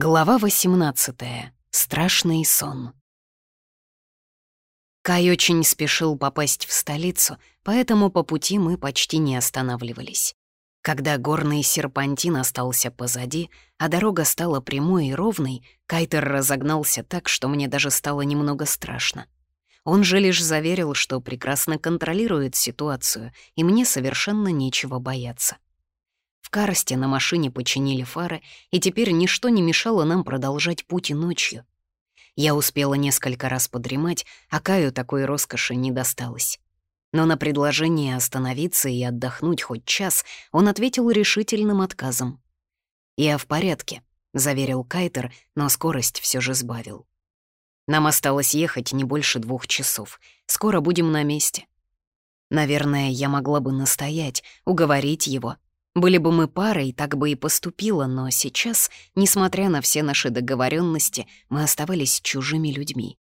Глава 18. Страшный сон. Кай очень спешил попасть в столицу, поэтому по пути мы почти не останавливались. Когда горный серпантин остался позади, а дорога стала прямой и ровной, Кайтер разогнался так, что мне даже стало немного страшно. Он же лишь заверил, что прекрасно контролирует ситуацию, и мне совершенно нечего бояться. В Карсте на машине починили фары, и теперь ничто не мешало нам продолжать путь ночью. Я успела несколько раз подремать, а Каю такой роскоши не досталось. Но на предложение остановиться и отдохнуть хоть час он ответил решительным отказом. «Я в порядке», — заверил Кайтер, но скорость все же сбавил. «Нам осталось ехать не больше двух часов. Скоро будем на месте». Наверное, я могла бы настоять, уговорить его, были бы мы парой, так бы и поступила, но сейчас, несмотря на все наши договоренности, мы оставались чужими людьми.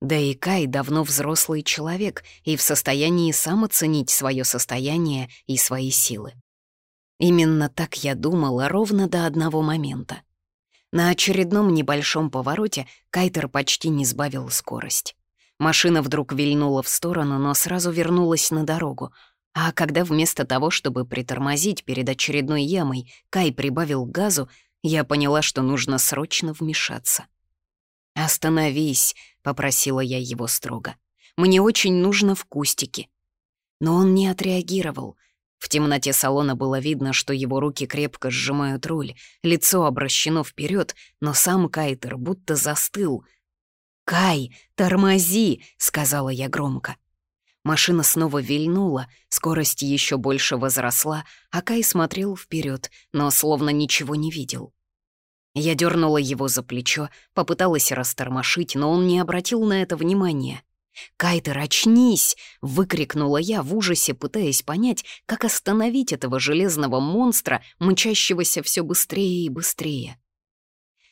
Да и Кай давно взрослый человек и в состоянии сам оценить свое состояние и свои силы. Именно так я думала ровно до одного момента. На очередном небольшом повороте Кайтер почти не сбавил скорость. Машина вдруг вильнула в сторону, но сразу вернулась на дорогу, а когда вместо того, чтобы притормозить перед очередной ямой, Кай прибавил газу, я поняла, что нужно срочно вмешаться. «Остановись», — попросила я его строго. «Мне очень нужно в кустике». Но он не отреагировал. В темноте салона было видно, что его руки крепко сжимают руль, лицо обращено вперед, но сам Кайтер будто застыл. «Кай, тормози!» — сказала я громко. Машина снова вильнула, скорость еще больше возросла, а Кай смотрел вперед, но словно ничего не видел. Я дернула его за плечо, попыталась растормошить, но он не обратил на это внимания. «Кайтер, очнись!» — выкрикнула я в ужасе, пытаясь понять, как остановить этого железного монстра, мчащегося все быстрее и быстрее.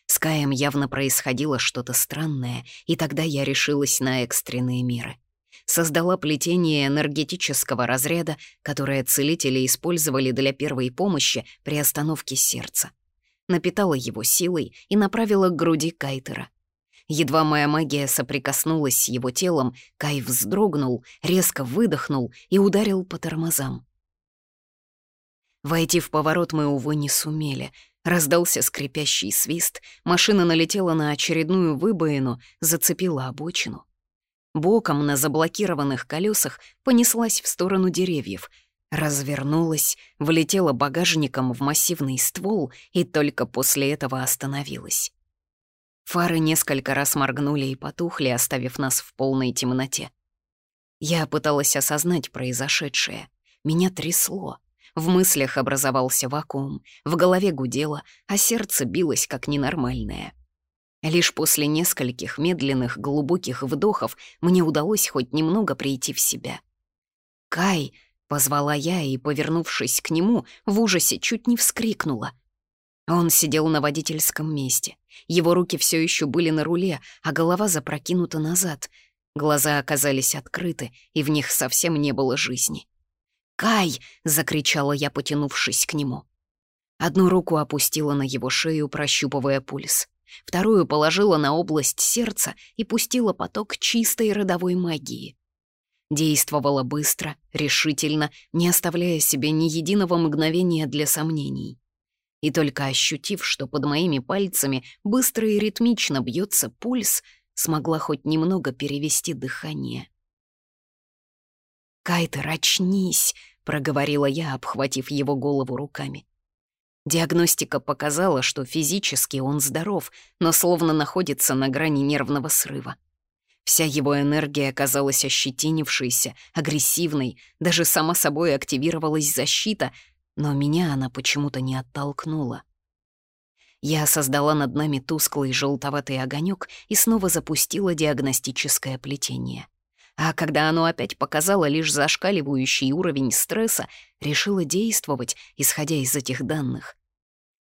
С Каем явно происходило что-то странное, и тогда я решилась на экстренные меры создала плетение энергетического разряда, которое целители использовали для первой помощи при остановке сердца. Напитала его силой и направила к груди Кайтера. Едва моя магия соприкоснулась с его телом, Кай вздрогнул, резко выдохнул и ударил по тормозам. Войти в поворот мы, увы, не сумели. Раздался скрипящий свист, машина налетела на очередную выбоину, зацепила обочину боком на заблокированных колесах понеслась в сторону деревьев, развернулась, влетела багажником в массивный ствол и только после этого остановилась. Фары несколько раз моргнули и потухли, оставив нас в полной темноте. Я пыталась осознать произошедшее. Меня трясло. В мыслях образовался вакуум, в голове гудело, а сердце билось как ненормальное. Лишь после нескольких медленных глубоких вдохов мне удалось хоть немного прийти в себя. «Кай!» — позвала я и, повернувшись к нему, в ужасе чуть не вскрикнула. Он сидел на водительском месте. Его руки все еще были на руле, а голова запрокинута назад. Глаза оказались открыты, и в них совсем не было жизни. «Кай!» — закричала я, потянувшись к нему. Одну руку опустила на его шею, прощупывая пульс вторую положила на область сердца и пустила поток чистой родовой магии. Действовала быстро, решительно, не оставляя себе ни единого мгновения для сомнений. И только ощутив, что под моими пальцами быстро и ритмично бьется пульс, смогла хоть немного перевести дыхание. «Кайтер, очнись!» — проговорила я, обхватив его голову руками. Диагностика показала, что физически он здоров, но словно находится на грани нервного срыва. Вся его энергия оказалась ощетинившейся, агрессивной, даже сама собой активировалась защита, но меня она почему-то не оттолкнула. Я создала над нами тусклый желтоватый огонек и снова запустила диагностическое плетение. А когда оно опять показало лишь зашкаливающий уровень стресса, решила действовать, исходя из этих данных.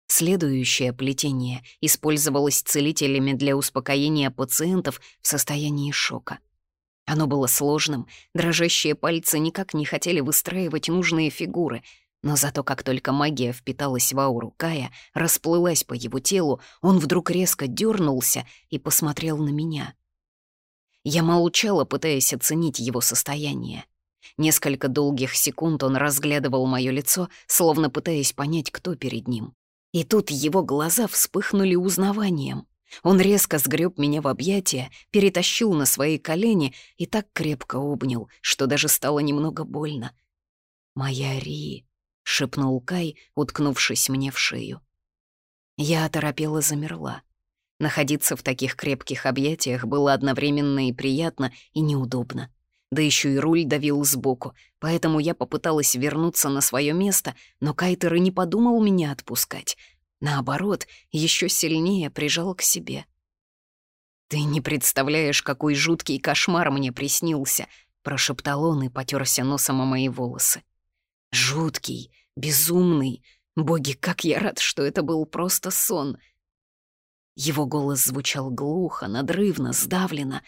Следующее плетение использовалось целителями для успокоения пациентов в состоянии шока. Оно было сложным, дрожащие пальцы никак не хотели выстраивать нужные фигуры, Но зато как только магия впиталась в ауру Кая, расплылась по его телу, он вдруг резко дернулся и посмотрел на меня. Я молчала, пытаясь оценить его состояние. Несколько долгих секунд он разглядывал мое лицо, словно пытаясь понять, кто перед ним. И тут его глаза вспыхнули узнаванием. Он резко сгреб меня в объятия, перетащил на свои колени и так крепко обнял, что даже стало немного больно. «Моя Ри», — шепнул Кай, уткнувшись мне в шею. Я оторопела замерла. Находиться в таких крепких объятиях было одновременно и приятно, и неудобно. Да еще и руль давил сбоку, поэтому я попыталась вернуться на свое место, но Кайтер и не подумал меня отпускать. Наоборот, еще сильнее прижал к себе. «Ты не представляешь, какой жуткий кошмар мне приснился», — прошептал он и потерся носом о мои волосы. «Жуткий, безумный. Боги, как я рад, что это был просто сон». Его голос звучал глухо, надрывно, сдавленно.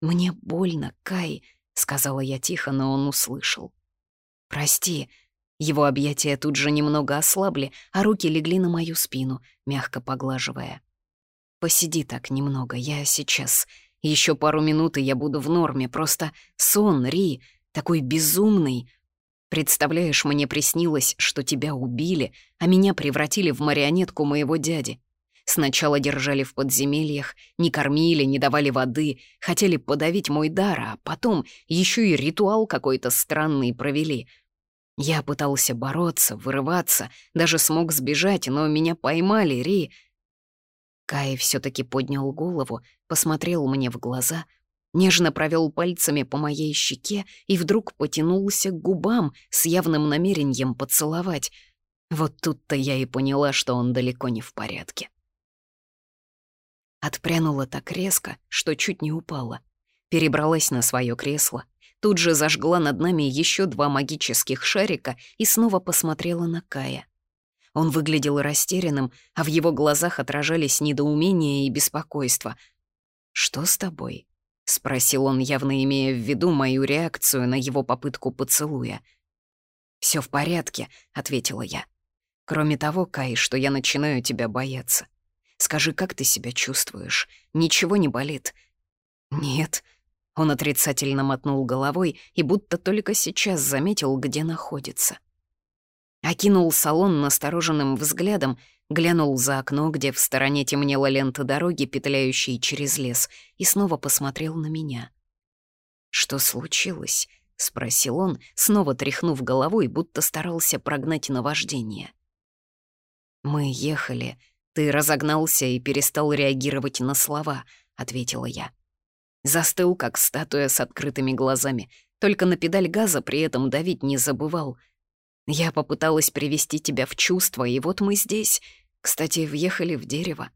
«Мне больно, Кай», — сказала я тихо, но он услышал. «Прости». Его объятия тут же немного ослабли, а руки легли на мою спину, мягко поглаживая. «Посиди так немного, я сейчас. Еще пару минут, и я буду в норме. Просто сон, Ри, такой безумный. Представляешь, мне приснилось, что тебя убили, а меня превратили в марионетку моего дяди. Сначала держали в подземельях, не кормили, не давали воды, хотели подавить мой дар, а потом еще и ритуал какой-то странный провели. Я пытался бороться, вырываться, даже смог сбежать, но меня поймали, Ри. Кай все таки поднял голову, посмотрел мне в глаза, нежно провел пальцами по моей щеке и вдруг потянулся к губам с явным намерением поцеловать. Вот тут-то я и поняла, что он далеко не в порядке. Отпрянула так резко, что чуть не упала. Перебралась на свое кресло, тут же зажгла над нами еще два магических шарика и снова посмотрела на Кая. Он выглядел растерянным, а в его глазах отражались недоумение и беспокойство. «Что с тобой?» — спросил он, явно имея в виду мою реакцию на его попытку поцелуя. Все в порядке», — ответила я. «Кроме того, Кай, что я начинаю тебя бояться. Скажи, как ты себя чувствуешь? Ничего не болит?» «Нет». Он отрицательно мотнул головой и будто только сейчас заметил, где находится. Окинул салон настороженным взглядом, глянул за окно, где в стороне темнела лента дороги, петляющей через лес, и снова посмотрел на меня. «Что случилось?» — спросил он, снова тряхнув головой, будто старался прогнать наваждение. «Мы ехали «Ты разогнался и перестал реагировать на слова», — ответила я. Застыл, как статуя с открытыми глазами, только на педаль газа при этом давить не забывал. Я попыталась привести тебя в чувство, и вот мы здесь. Кстати, въехали в дерево.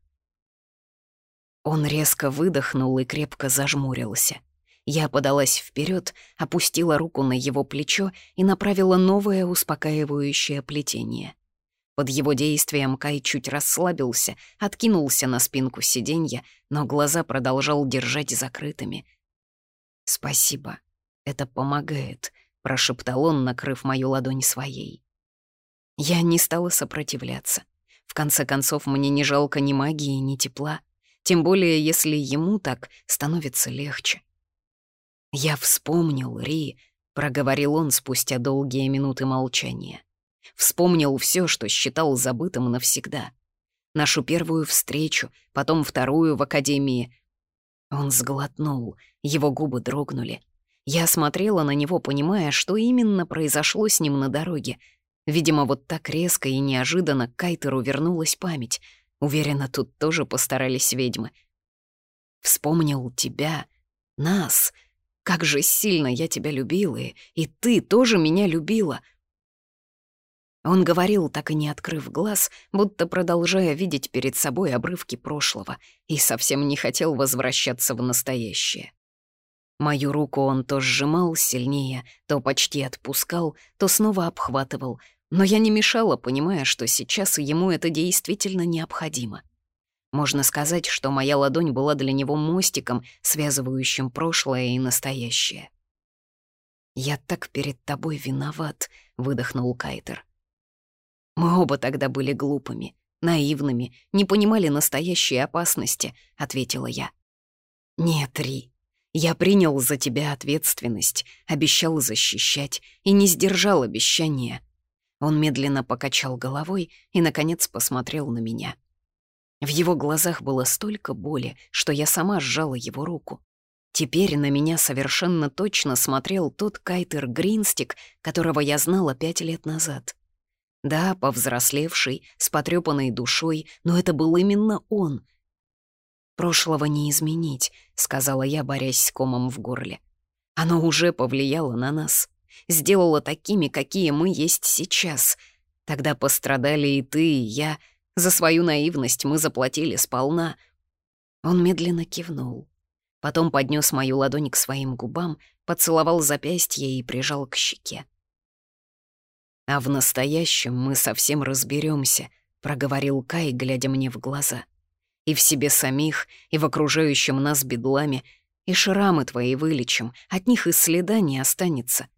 Он резко выдохнул и крепко зажмурился. Я подалась вперед, опустила руку на его плечо и направила новое успокаивающее плетение. Под его действием Кай чуть расслабился, откинулся на спинку сиденья, но глаза продолжал держать закрытыми. «Спасибо, это помогает», — прошептал он, накрыв мою ладонь своей. Я не стала сопротивляться. В конце концов, мне не жалко ни магии, ни тепла, тем более если ему так становится легче. «Я вспомнил, Ри», — проговорил он спустя долгие минуты молчания. Вспомнил все, что считал забытым навсегда. Нашу первую встречу, потом вторую в академии. Он сглотнул, его губы дрогнули. Я смотрела на него, понимая, что именно произошло с ним на дороге. Видимо, вот так резко и неожиданно к Кайтеру вернулась память. Уверена, тут тоже постарались ведьмы. Вспомнил тебя, нас. Как же сильно я тебя любила, и ты тоже меня любила — он говорил, так и не открыв глаз, будто продолжая видеть перед собой обрывки прошлого, и совсем не хотел возвращаться в настоящее. Мою руку он то сжимал сильнее, то почти отпускал, то снова обхватывал, но я не мешала, понимая, что сейчас ему это действительно необходимо. Можно сказать, что моя ладонь была для него мостиком, связывающим прошлое и настоящее. «Я так перед тобой виноват», — выдохнул Кайтер. Мы оба тогда были глупыми, наивными, не понимали настоящей опасности», — ответила я. «Нет, Ри, я принял за тебя ответственность, обещал защищать и не сдержал обещания». Он медленно покачал головой и, наконец, посмотрел на меня. В его глазах было столько боли, что я сама сжала его руку. Теперь на меня совершенно точно смотрел тот Кайтер Гринстик, которого я знала пять лет назад. Да, повзрослевший, с потрёпанной душой, но это был именно он. «Прошлого не изменить», — сказала я, борясь с комом в горле. «Оно уже повлияло на нас, сделало такими, какие мы есть сейчас. Тогда пострадали и ты, и я. За свою наивность мы заплатили сполна». Он медленно кивнул. Потом поднес мою ладонь к своим губам, поцеловал запястье и прижал к щеке. «А в настоящем мы совсем разберемся, проговорил Кай, глядя мне в глаза. «И в себе самих, и в окружающем нас бедламе, и шрамы твои вылечим, от них и следа не останется».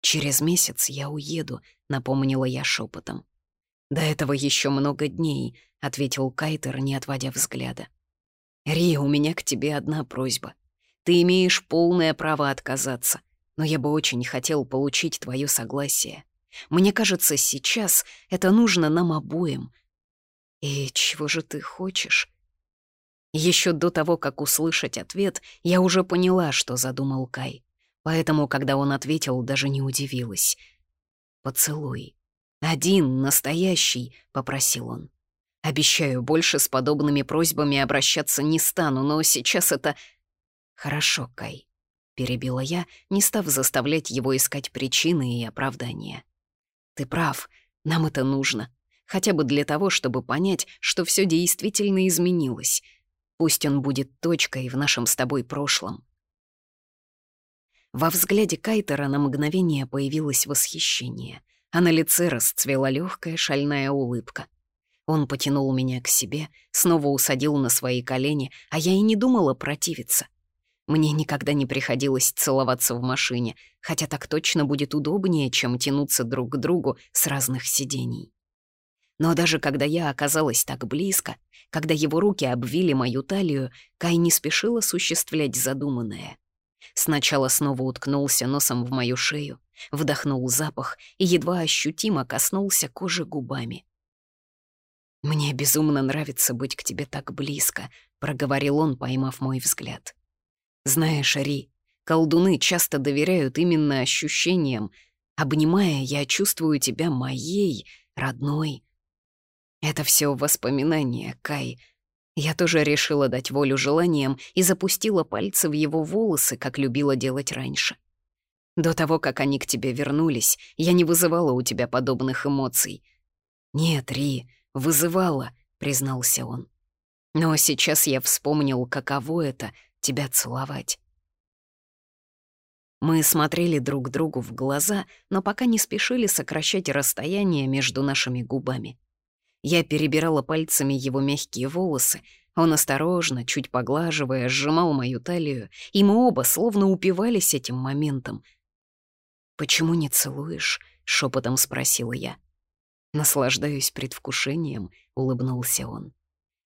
«Через месяц я уеду», — напомнила я шепотом. «До этого еще много дней», — ответил Кайтер, не отводя взгляда. «Ри, у меня к тебе одна просьба. Ты имеешь полное право отказаться, но я бы очень хотел получить твое согласие. Мне кажется, сейчас это нужно нам обоим. И чего же ты хочешь?» Еще до того, как услышать ответ, я уже поняла, что задумал Кай. Поэтому, когда он ответил, даже не удивилась. «Поцелуй. Один, настоящий», — попросил он. Обещаю, больше с подобными просьбами обращаться не стану, но сейчас это... Хорошо, Кай, — перебила я, не став заставлять его искать причины и оправдания. Ты прав, нам это нужно. Хотя бы для того, чтобы понять, что все действительно изменилось. Пусть он будет точкой в нашем с тобой прошлом. Во взгляде Кайтера на мгновение появилось восхищение, а на лице расцвела легкая шальная улыбка — он потянул меня к себе, снова усадил на свои колени, а я и не думала противиться. Мне никогда не приходилось целоваться в машине, хотя так точно будет удобнее, чем тянуться друг к другу с разных сидений. Но даже когда я оказалась так близко, когда его руки обвили мою талию, Кай не спешил осуществлять задуманное. Сначала снова уткнулся носом в мою шею, вдохнул запах и едва ощутимо коснулся кожи губами. «Мне безумно нравится быть к тебе так близко», — проговорил он, поймав мой взгляд. «Знаешь, Ри, колдуны часто доверяют именно ощущениям. Обнимая, я чувствую тебя моей, родной. Это все воспоминания, Кай. Я тоже решила дать волю желаниям и запустила пальцы в его волосы, как любила делать раньше. До того, как они к тебе вернулись, я не вызывала у тебя подобных эмоций. Нет, Ри, вызывала», — признался он. «Но сейчас я вспомнил, каково это — тебя целовать». Мы смотрели друг другу в глаза, но пока не спешили сокращать расстояние между нашими губами. Я перебирала пальцами его мягкие волосы, он осторожно, чуть поглаживая, сжимал мою талию, и мы оба словно упивались этим моментом. «Почему не целуешь?» — шепотом спросила я. «Наслаждаюсь предвкушением», — улыбнулся он.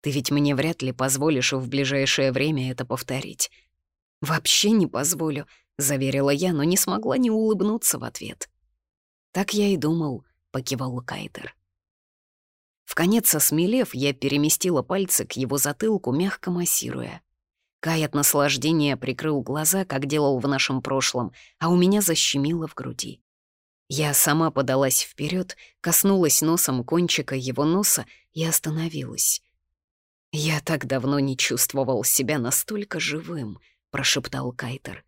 «Ты ведь мне вряд ли позволишь в ближайшее время это повторить». «Вообще не позволю», — заверила я, но не смогла не улыбнуться в ответ. «Так я и думал», — покивал Кайтер. В конец осмелев, я переместила пальцы к его затылку, мягко массируя. Кай от наслаждения прикрыл глаза, как делал в нашем прошлом, а у меня защемило в груди. Я сама подалась вперед, коснулась носом кончика его носа и остановилась. «Я так давно не чувствовал себя настолько живым», — прошептал Кайтер.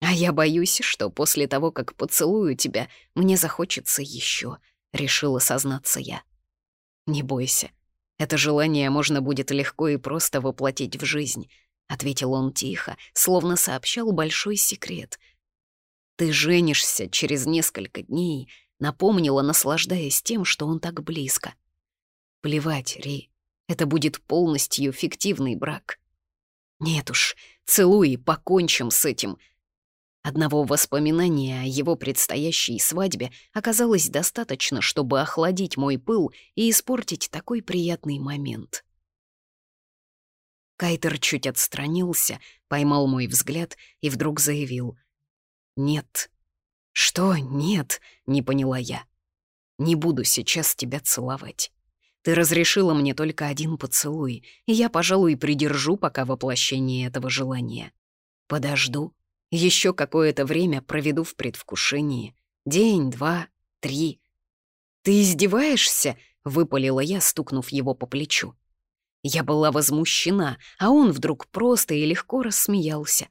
«А я боюсь, что после того, как поцелую тебя, мне захочется еще», — решила сознаться я. «Не бойся. Это желание можно будет легко и просто воплотить в жизнь», — ответил он тихо, словно сообщал большой секрет — ты женишься через несколько дней, напомнила, наслаждаясь тем, что он так близко. Плевать, Ри, это будет полностью фиктивный брак. Нет уж, целуй и покончим с этим. Одного воспоминания о его предстоящей свадьбе оказалось достаточно, чтобы охладить мой пыл и испортить такой приятный момент. Кайтер чуть отстранился, поймал мой взгляд и вдруг заявил. «Нет». «Что «нет»?» — не поняла я. «Не буду сейчас тебя целовать. Ты разрешила мне только один поцелуй, и я, пожалуй, придержу пока воплощение этого желания. Подожду, еще какое-то время проведу в предвкушении. День, два, три. «Ты издеваешься?» — выпалила я, стукнув его по плечу. Я была возмущена, а он вдруг просто и легко рассмеялся.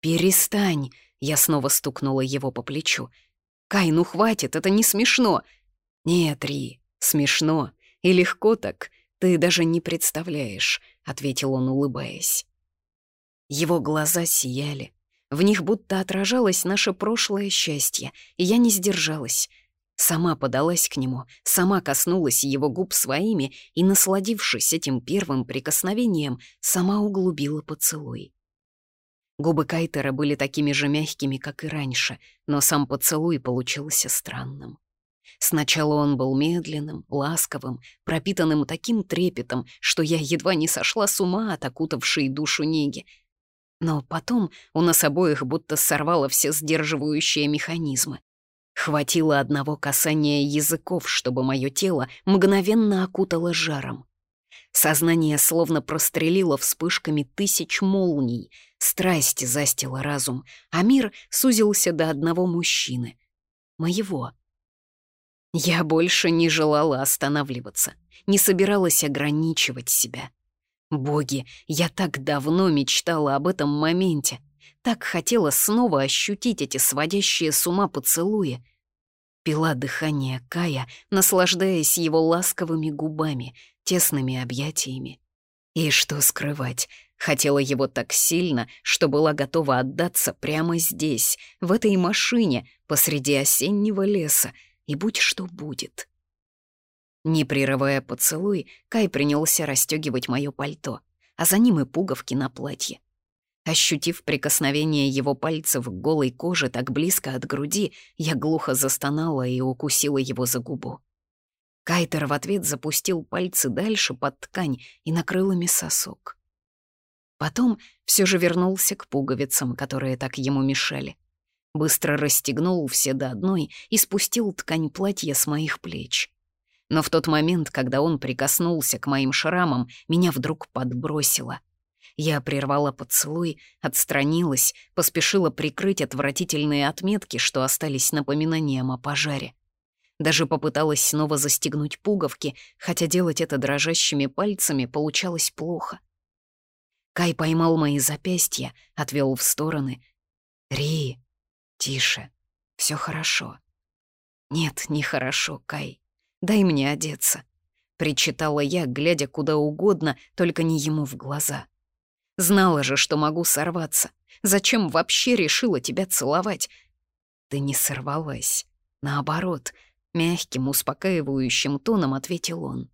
«Перестань!» — я снова стукнула его по плечу. «Кай, ну хватит, это не смешно!» «Нет, Ри, смешно. И легко так. Ты даже не представляешь», — ответил он, улыбаясь. Его глаза сияли. В них будто отражалось наше прошлое счастье, и я не сдержалась. Сама подалась к нему, сама коснулась его губ своими и, насладившись этим первым прикосновением, сама углубила поцелуй. Губы Кайтера были такими же мягкими, как и раньше, но сам поцелуй получился странным. Сначала он был медленным, ласковым, пропитанным таким трепетом, что я едва не сошла с ума от окутавшей душу неги — но потом у нас обоих будто сорвало все сдерживающие механизмы. Хватило одного касания языков, чтобы мое тело мгновенно окутало жаром. Сознание словно прострелило вспышками тысяч молний, страсть застила разум, а мир сузился до одного мужчины — моего. Я больше не желала останавливаться, не собиралась ограничивать себя — Боги, я так давно мечтала об этом моменте, так хотела снова ощутить эти сводящие с ума поцелуи. Пила дыхание Кая, наслаждаясь его ласковыми губами, тесными объятиями. И что скрывать, хотела его так сильно, что была готова отдаться прямо здесь, в этой машине, посреди осеннего леса, и будь что будет. Не прерывая поцелуй, Кай принялся расстегивать мое пальто, а за ним и пуговки на платье. Ощутив прикосновение его пальцев к голой коже так близко от груди, я глухо застонала и укусила его за губу. Кайтер в ответ запустил пальцы дальше под ткань и накрыл ими сосок. Потом все же вернулся к пуговицам, которые так ему мешали. Быстро расстегнул все до одной и спустил ткань платья с моих плеч. Но в тот момент, когда он прикоснулся к моим шрамам, меня вдруг подбросило. Я прервала поцелуй, отстранилась, поспешила прикрыть отвратительные отметки, что остались напоминанием о пожаре. Даже попыталась снова застегнуть пуговки, хотя делать это дрожащими пальцами получалось плохо. Кай поймал мои запястья, отвел в стороны. «Ри, тише, все хорошо». «Нет, нехорошо, Кай. Дай мне одеться», — причитала я, глядя куда угодно, только не ему в глаза. Знала же, что могу сорваться. Зачем вообще решила тебя целовать? Ты не сорвалась. Наоборот, мягким, успокаивающим тоном ответил он.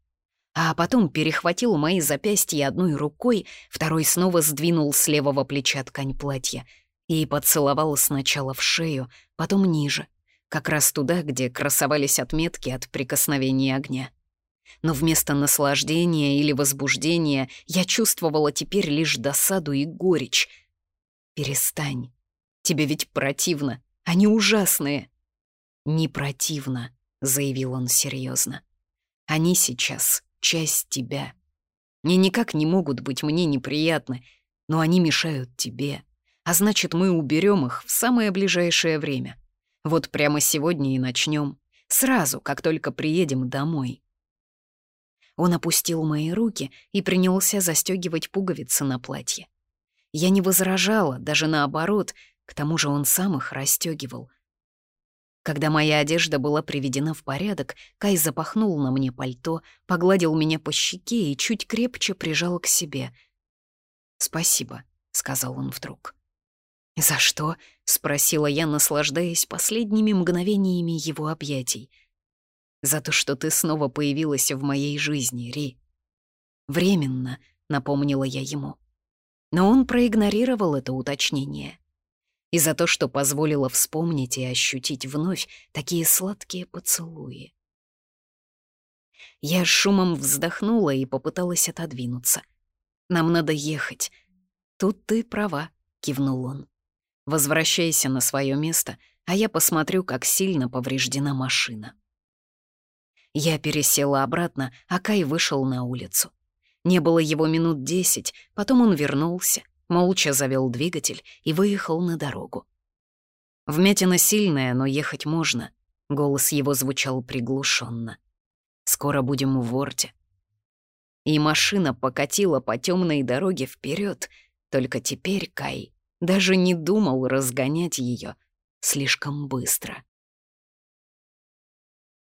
А потом перехватил мои запястья одной рукой, второй снова сдвинул с левого плеча ткань платья и поцеловал сначала в шею, потом ниже — как раз туда, где красовались отметки от прикосновения огня. Но вместо наслаждения или возбуждения я чувствовала теперь лишь досаду и горечь. «Перестань. Тебе ведь противно. Они ужасные». «Не противно», — заявил он серьезно. «Они сейчас часть тебя. Они никак не могут быть мне неприятны, но они мешают тебе, а значит, мы уберем их в самое ближайшее время. Вот прямо сегодня и начнем. Сразу, как только приедем домой. Он опустил мои руки и принялся застегивать пуговицы на платье. Я не возражала, даже наоборот, к тому же он сам их расстегивал. Когда моя одежда была приведена в порядок, Кай запахнул на мне пальто, погладил меня по щеке и чуть крепче прижал к себе. «Спасибо», — сказал он вдруг. «За что?» — спросила я, наслаждаясь последними мгновениями его объятий. «За то, что ты снова появилась в моей жизни, Ри». «Временно», — напомнила я ему. Но он проигнорировал это уточнение. и за то, что позволила вспомнить и ощутить вновь такие сладкие поцелуи. Я шумом вздохнула и попыталась отодвинуться. «Нам надо ехать». «Тут ты права», — кивнул он. «Возвращайся на свое место, а я посмотрю, как сильно повреждена машина». Я пересела обратно, а Кай вышел на улицу. Не было его минут десять, потом он вернулся, молча завел двигатель и выехал на дорогу. Вмятина сильная, но ехать можно. Голос его звучал приглушенно. Скоро будем у Ворте. И машина покатила по темной дороге вперед. Только теперь Кай даже не думал разгонять ее слишком быстро.